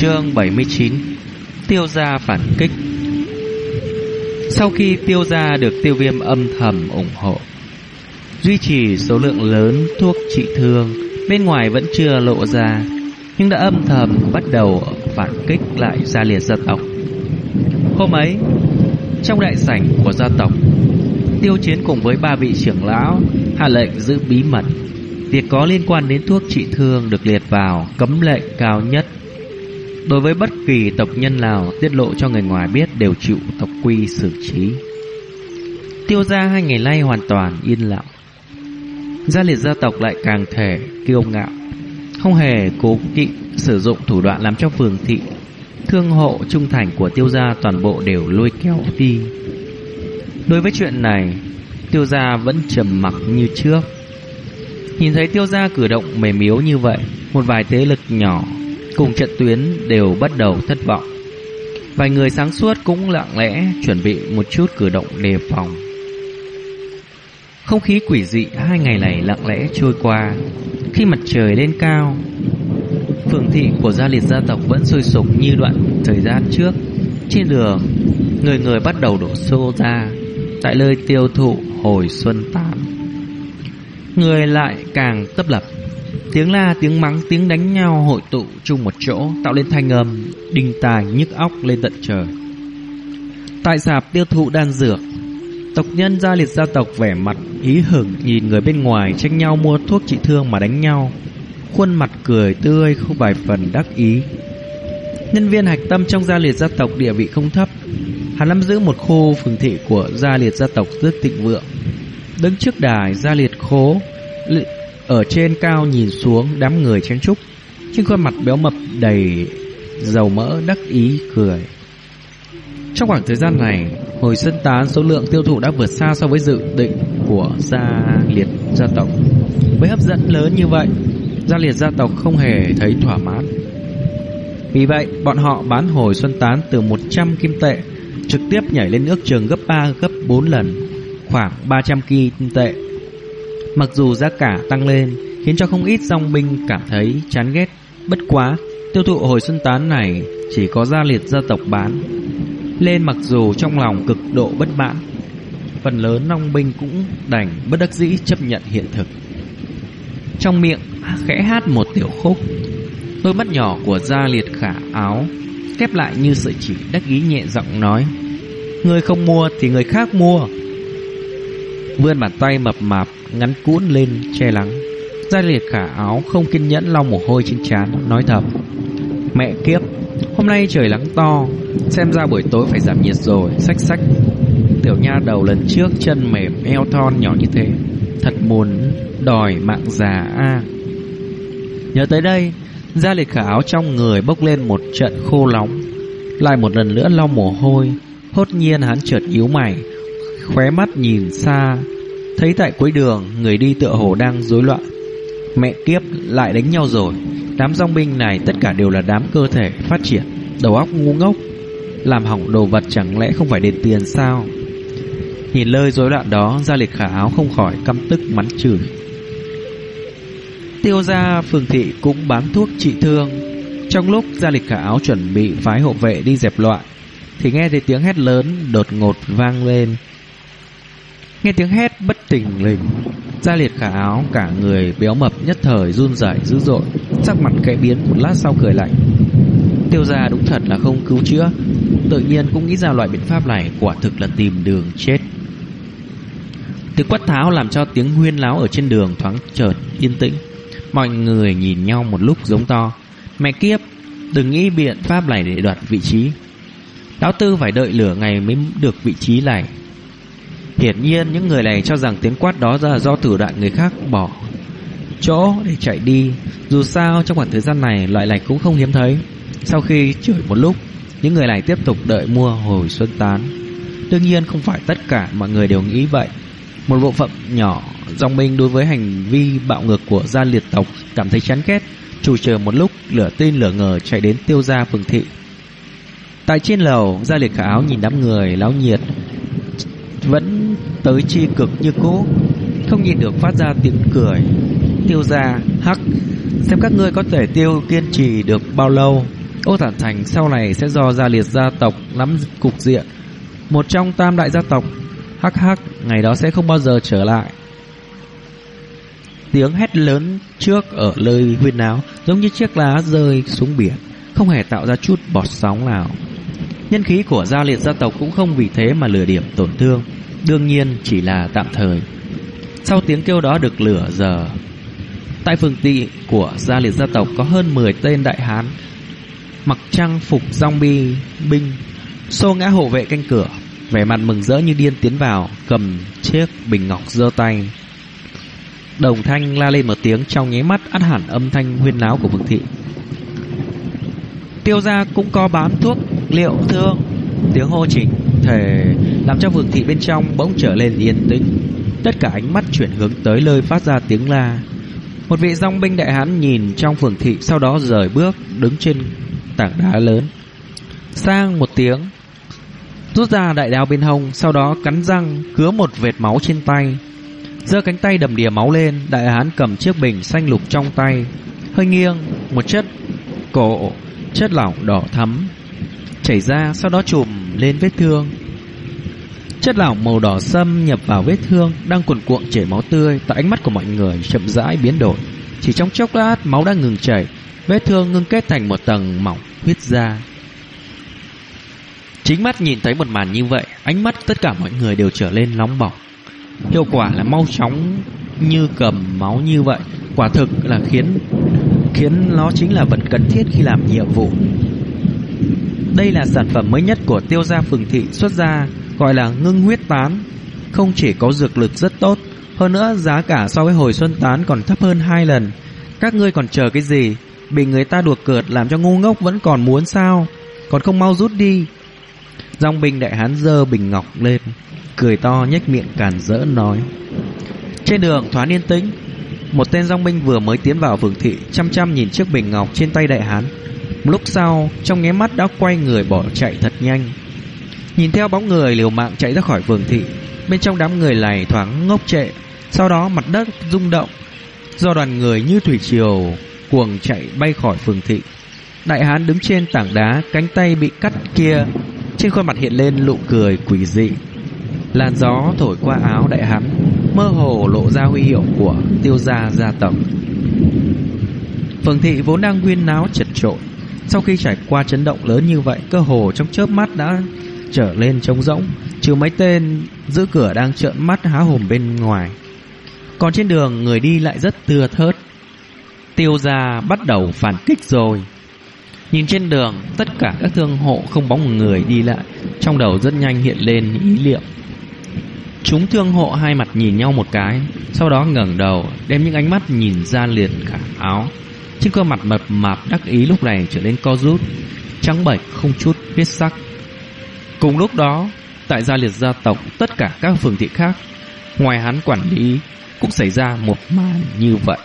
Chương 79 Tiêu gia phản kích. Sau khi tiêu gia được tiêu viêm âm thầm ủng hộ, Duy trì số lượng lớn thuốc trị thương, Bên ngoài vẫn chưa lộ ra, Nhưng đã âm thầm bắt đầu phản kích lại gia liệt gia tộc. Hôm ấy, Trong đại sảnh của gia tộc, Tiêu chiến cùng với ba vị trưởng lão Hạ lệnh giữ bí mật. Việc có liên quan đến thuốc trị thương được liệt vào cấm lệnh cao nhất Đối với bất kỳ tộc nhân nào tiết lộ cho người ngoài biết đều chịu tộc quy xử trí. Tiêu gia hai ngày nay hoàn toàn yên lặng. Gia liệt gia tộc lại càng thể kiêu ngạo, không hề cố kỵ sử dụng thủ đoạn làm cho phường thị thương hộ trung thành của tiêu gia toàn bộ đều lôi kéo đi. Đối với chuyện này, tiêu gia vẫn trầm mặc như trước. Nhìn thấy tiêu gia cử động mềm yếu như vậy, một vài thế lực nhỏ cùng trận tuyến đều bắt đầu thất vọng. Vài người sáng suốt cũng lặng lẽ chuẩn bị một chút cử động đề phòng. Không khí quỷ dị hai ngày này lặng lẽ trôi qua. Khi mặt trời lên cao, phường thị của gia liệt gia tộc vẫn sôi sục như đoạn thời gian trước. Trên đường, người người bắt đầu đổ xô ra tại nơi tiêu thụ hồi xuân tán. Người lại càng tấp lập Tiếng la, tiếng mắng, tiếng đánh nhau hội tụ chung một chỗ, tạo lên thanh âm, đinh tài nhức óc lên tận trời. Tại sạp tiêu thụ đan dược, tộc nhân gia liệt gia tộc vẻ mặt ý hửng nhìn người bên ngoài tranh nhau mua thuốc trị thương mà đánh nhau. Khuôn mặt cười tươi không vài phần đắc ý. Nhân viên hạch tâm trong gia liệt gia tộc địa vị không thấp, hắn nắm giữ một khu phường thị của gia liệt gia tộc rất thịnh vượng. Đứng trước đài gia liệt khố, ở trên cao nhìn xuống đám người chen trúc Trên khuôn mặt béo mập đầy dầu mỡ đắc ý cười. Trong khoảng thời gian này, Hồi sân tán số lượng tiêu thụ đã vượt xa so với dự định của gia liệt gia tộc. Với hấp dẫn lớn như vậy, Gia liệt gia tộc không hề thấy thỏa mãn. Vì vậy, bọn họ bán hồi xuân tán từ 100 kim tệ, Trực tiếp nhảy lên ước trường gấp 3 gấp 4 lần, Khoảng 300 kim tệ. Mặc dù giá cả tăng lên, Khiến cho không ít dòng binh cảm thấy chán ghét. Bất quá, Tiêu thụ hồi xuân tán này Chỉ có gia liệt gia tộc bán. Lên mặc dù trong lòng cực độ bất mãn, Phần lớn long binh cũng đành bất đắc dĩ chấp nhận hiện thực. Trong miệng khẽ hát một tiểu khúc, Đôi mắt nhỏ của gia liệt khả áo Kép lại như sợi chỉ đắc ý nhẹ giọng nói, Người không mua thì người khác mua. Vươn bàn tay mập mạp ngắn cuốn lên che lắng. Gia liệt khả áo không kiên nhẫn lau mồ hôi trên trán nói thầm. Mẹ kiếp, hôm nay trời nắng to, xem ra buổi tối phải giảm nhiệt rồi, sách sách. Tiểu nha đầu lần trước chân mềm eo thon nhỏ như thế, thật muốn đòi mạng già a. Nhớ tới đây, gia liệt khả áo trong người bốc lên một trận khô nóng, lại một lần nữa lau mồ hôi, hốt nhiên hắn chợt yếu mày, khóe mắt nhìn xa, Thấy tại cuối đường Người đi tựa hồ đang rối loạn. Mẹ kiếp, lại đánh nhau rồi. Đám dòng binh này tất cả đều là đám cơ thể phát triển, Đầu óc ngu ngốc. Làm hỏng đồ vật chẳng lẽ không phải đền tiền sao? Nhìn lời rối loạn đó, Gia liệt khả áo không khỏi căm tức mắng chửi. Tiêu gia phường thị cũng bán thuốc trị thương. Trong lúc gia lịch khả áo chuẩn bị phái hộ vệ đi dẹp loạn, Thì nghe thấy tiếng hét lớn đột ngột vang lên. Nghe tiếng hét bất tình lình Gia liệt khả áo, Cả người béo mập nhất thời run rẩy dữ dội, Sắc mặt kẽ biến một lát sau cười lạnh. Tiêu gia đúng thật là không cứu chữa, Tự nhiên cũng nghĩ ra loại biện pháp này, Quả thực là tìm đường chết. Tiếng quát tháo làm cho tiếng huyên láo Ở trên đường thoáng chợt yên tĩnh. Mọi người nhìn nhau một lúc giống to. Mẹ kiếp, Đừng nghĩ biện pháp này để đoạt vị trí. Lão Tư phải đợi lửa ngày mới được vị trí này. Hiển nhiên những người này cho rằng tiếng quát đó là do thủ đoạn người khác bỏ chỗ để chạy đi. Dù sao trong khoảng thời gian này loại lạch cũng không hiếm thấy. Sau khi chửi một lúc, những người này tiếp tục đợi mua hồi xuân tán. Đương nhiên không phải tất cả mọi người đều nghĩ vậy. Một bộ phận nhỏ dòng binh đối với hành vi bạo ngược của gia liệt tộc cảm thấy chán ghét, chủ chờ một lúc lửa tin lửa ngờ chạy đến tiêu gia phường thị. Tại trên lầu, gia liệt khả áo nhìn đám người láo nhiệt, vẫn tới chi cực như cũ Không nhìn được phát ra tiếng cười Tiêu gia Hắc Xem các ngươi có thể tiêu kiên trì được bao lâu Ô Thản Thành sau này sẽ do gia liệt gia tộc nắm cục diện. Một trong tam đại gia tộc, hắc hắc, ngày đó sẽ không bao giờ trở lại. Tiếng hét lớn trước ở lời huyên náo giống như chiếc lá rơi xuống biển, không hề tạo ra chút bọt sóng nào. Nhân khí của gia liệt gia tộc cũng không vì thế mà lừa điểm tổn thương, đương nhiên chỉ là tạm thời. Sau tiếng kêu đó được lửa giờ, tại phường tị của gia liệt gia tộc có hơn 10 tên đại hán mặc trang phục zombie binh, xô ngã hộ vệ canh cửa, vẻ mặt mừng rỡ như điên tiến vào, cầm chiếc bình ngọc giơ tay. Đồng thanh la lên một tiếng trong nháy mắt át hẳn âm thanh huyên náo của phường thị. Tiêu gia cũng có bán thuốc liệu thương. Tiếng hô chỉnh thể làm cho vườn thị bên trong bỗng trở lên yên tĩnh. Tất cả ánh mắt chuyển hướng tới nơi phát ra tiếng la. Một vị dòng binh đại hán nhìn trong phường thị sau đó rời bước đứng trên tảng đá lớn. Sang một tiếng, rút ra đại đao bên hông, sau đó cắn răng cứa một vệt máu trên tay. giơ cánh tay đầm đìa máu lên, đại hán cầm chiếc bình xanh lục trong tay, hơi nghiêng, một chất cổ, chất lỏng đỏ thắm chảy ra, sau đó trùm lên vết thương. Chất lỏng màu đỏ sâm nhập vào vết thương đang cuồn cuộn chảy máu tươi, tại ánh mắt của mọi người chậm rãi biến đổi. Chỉ trong chốc lát, máu đã ngừng chảy, vết thương ngưng kết thành một tầng mỏng huyết da. Chính mắt nhìn thấy một màn như vậy, ánh mắt tất cả mọi người đều trở lên nóng bỏng. Hiệu quả là mau chóng như cầm máu như vậy, quả thực là khiến khiến nó chính là vật cần thiết khi làm nhiệm vụ. Đây là sản phẩm mới nhất của tiêu gia phường thị xuất ra, gọi là ngưng huyết tán. Không chỉ có dược lực rất tốt, hơn nữa giá cả so với hồi xuân tán còn thấp hơn hai lần. Các ngươi còn chờ cái gì? Bị người ta đùa cợt làm cho ngu ngốc vẫn còn muốn sao Còn không mau rút đi Dòng bình đại hán dơ bình ngọc lên Cười to nhếch miệng càn rỡ nói Trên đường thoáng yên tĩnh Một tên dòng binh vừa mới tiến vào phường thị Chăm chăm nhìn chiếc bình ngọc trên tay đại hán một lúc sau Trong nháy mắt đã quay người bỏ chạy thật nhanh Nhìn theo bóng người liều mạng chạy ra khỏi vườn thị Bên trong đám người này thoáng ngốc trệ Sau đó mặt đất rung động Do đoàn người như thủy triều cuồng chạy bay khỏi phường thị. Đại hán đứng trên tảng đá, cánh tay bị cắt kia, trên khuôn mặt hiện lên nụ cười quỷ dị. Làn gió thổi qua áo đại hán, mơ hồ lộ ra huy hiệu của tiêu gia gia tộc. Phường thị vốn đang nguyên náo chật trội, sau khi trải qua chấn động lớn như vậy, cơ hồ trong chớp mắt đã trở lên trống rỗng, trừ mấy tên giữ cửa đang trợn mắt há hồn bên ngoài. Còn trên đường người đi lại rất tưa thớt, tiêu gia bắt đầu phản kích rồi. Nhìn trên đường, tất cả các thương hộ không bóng người đi lại, trong đầu rất nhanh hiện lên ý liệu. Chúng thương hộ hai mặt nhìn nhau một cái, sau đó ngẩng đầu, đem những ánh mắt nhìn ra liền cả áo. Trên cơ mặt mập mạp đắc ý lúc này trở nên co rút, trắng bệch không chút huyết sắc. Cùng lúc đó, tại gia liệt gia tộc, tất cả các phường thị khác, ngoài hắn quản lý, cũng xảy ra một màn như vậy.